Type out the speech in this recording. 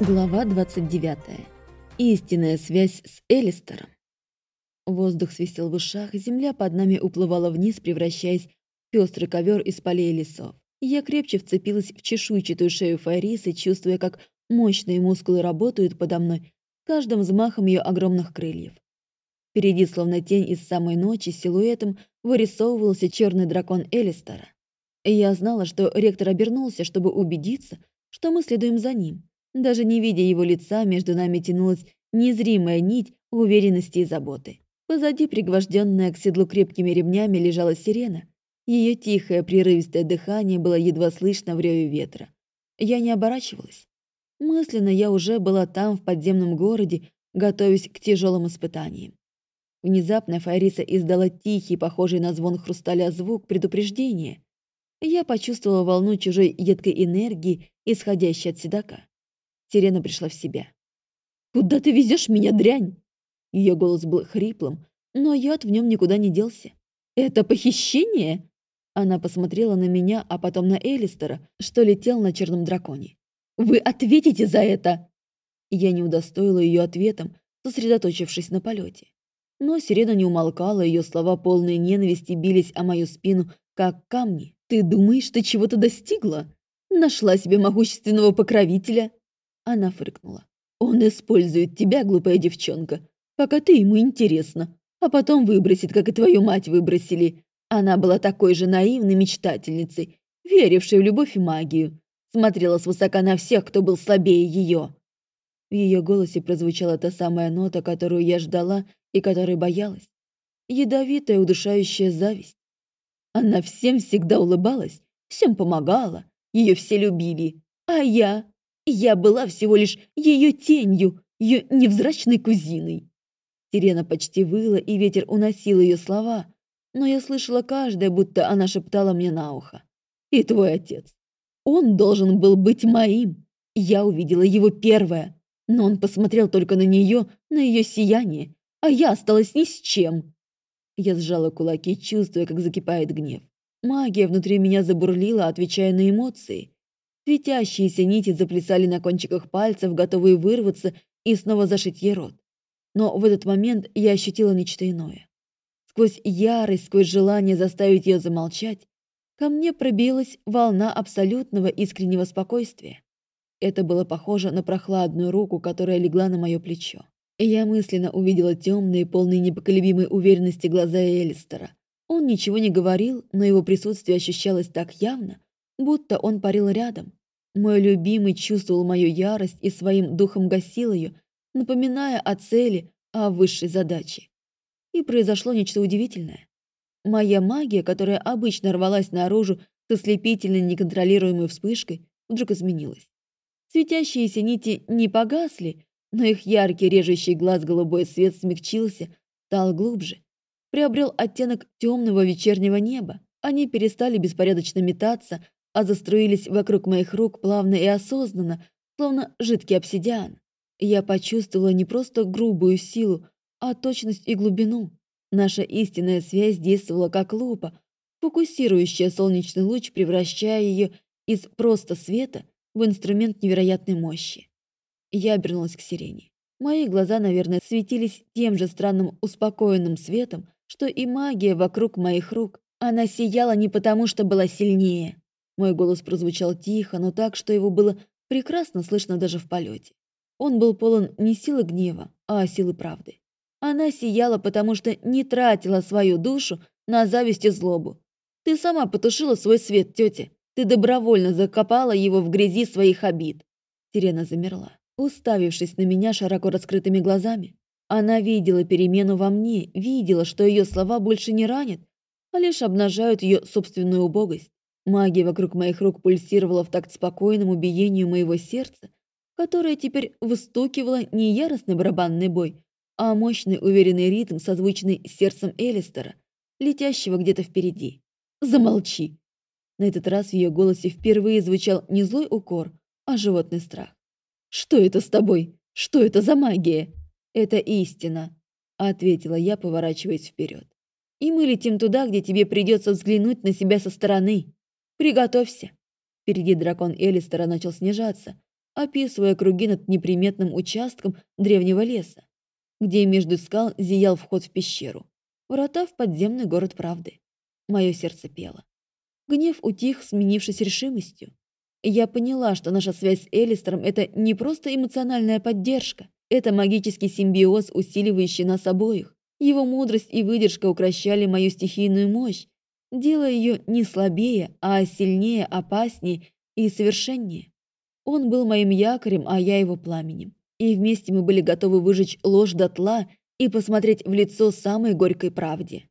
Глава 29. Истинная связь с Элистером. Воздух свистел в ушах, земля под нами уплывала вниз, превращаясь в пестрый ковер из полей и лесов. Я крепче вцепилась в чешуйчатую шею Файрисы, чувствуя, как мощные мускулы работают подо мной каждым взмахом ее огромных крыльев. Впереди, словно тень из самой ночи, силуэтом вырисовывался черный дракон Элистера. Я знала, что ректор обернулся, чтобы убедиться, что мы следуем за ним. Даже не видя его лица, между нами тянулась незримая нить уверенности и заботы. Позади, пригвожденная к седлу крепкими ремнями, лежала сирена. Ее тихое, прерывистое дыхание было едва слышно в реве ветра. Я не оборачивалась. Мысленно я уже была там, в подземном городе, готовясь к тяжелым испытаниям. Внезапно Фариса издала тихий, похожий на звон хрусталя звук предупреждения. Я почувствовала волну чужой едкой энергии, исходящей от седока. Сирена пришла в себя. «Куда ты везешь меня, дрянь?» Ее голос был хриплым, но яд в нем никуда не делся. «Это похищение?» Она посмотрела на меня, а потом на Элистера, что летел на черном драконе. «Вы ответите за это!» Я не удостоила ее ответом, сосредоточившись на полете. Но сирена не умолкала, ее слова полные ненависти бились о мою спину, как камни. «Ты думаешь, ты чего-то достигла? Нашла себе могущественного покровителя, она фыркнула. «Он использует тебя, глупая девчонка, пока ты ему интересна, а потом выбросит, как и твою мать выбросили. Она была такой же наивной мечтательницей, верившей в любовь и магию. Смотрела свысока на всех, кто был слабее ее». В ее голосе прозвучала та самая нота, которую я ждала и которой боялась. Ядовитая, удушающая зависть. Она всем всегда улыбалась, всем помогала, ее все любили. А я... Я была всего лишь ее тенью, ее невзрачной кузиной. Сирена почти выла, и ветер уносил ее слова, но я слышала каждое, будто она шептала мне на ухо. «И твой отец. Он должен был быть моим. Я увидела его первое, но он посмотрел только на нее, на ее сияние, а я осталась ни с чем». Я сжала кулаки, чувствуя, как закипает гнев. Магия внутри меня забурлила, отвечая на эмоции. Светящиеся нити заплясали на кончиках пальцев, готовые вырваться и снова зашить ей рот. Но в этот момент я ощутила нечто иное. Сквозь ярость, сквозь желание заставить ее замолчать, ко мне пробилась волна абсолютного искреннего спокойствия. Это было похоже на прохладную руку, которая легла на мое плечо. И я мысленно увидела темные, полные непоколебимой уверенности глаза Элистера. Он ничего не говорил, но его присутствие ощущалось так явно, будто он парил рядом, мой любимый чувствовал мою ярость и своим духом гасил ее, напоминая о цели, о высшей задаче. И произошло нечто удивительное. Моя магия, которая обычно рвалась наружу с ослепительной неконтролируемой вспышкой, вдруг изменилась. Светящиеся нити не погасли, но их яркий режущий глаз голубой свет смягчился, стал глубже, приобрел оттенок темного вечернего неба. Они перестали беспорядочно метаться, а заструились вокруг моих рук плавно и осознанно, словно жидкий обсидиан. Я почувствовала не просто грубую силу, а точность и глубину. Наша истинная связь действовала как лупа, фокусирующая солнечный луч, превращая ее из просто света в инструмент невероятной мощи. Я обернулась к сирене. Мои глаза, наверное, светились тем же странным успокоенным светом, что и магия вокруг моих рук. Она сияла не потому, что была сильнее, мой голос прозвучал тихо, но так, что его было прекрасно слышно даже в полете. Он был полон не силы гнева, а силы правды. Она сияла, потому что не тратила свою душу на зависть и злобу. Ты сама потушила свой свет, тетя. Ты добровольно закопала его в грязи своих обид. Сирена замерла, уставившись на меня широко раскрытыми глазами. Она видела перемену во мне, видела, что ее слова больше не ранят, а лишь обнажают ее собственную убогость. Магия вокруг моих рук пульсировала в такт спокойному биению моего сердца, которое теперь выстукивало не яростный барабанный бой, а мощный уверенный ритм, созвучный сердцем Элистера, летящего где-то впереди. «Замолчи!» На этот раз в ее голосе впервые звучал не злой укор, а животный страх. «Что это с тобой? Что это за магия?» «Это истина», — ответила я, поворачиваясь вперед. «И мы летим туда, где тебе придется взглянуть на себя со стороны». «Приготовься!» Впереди дракон Элистера начал снижаться, описывая круги над неприметным участком древнего леса, где между скал зиял вход в пещеру. Врата в подземный город правды. Мое сердце пело. Гнев утих, сменившись решимостью. Я поняла, что наша связь с Элистером — это не просто эмоциональная поддержка, это магический симбиоз, усиливающий нас обоих. Его мудрость и выдержка укращали мою стихийную мощь, делая ее не слабее, а сильнее, опаснее и совершеннее. Он был моим якорем, а я его пламенем. И вместе мы были готовы выжечь ложь дотла и посмотреть в лицо самой горькой правде.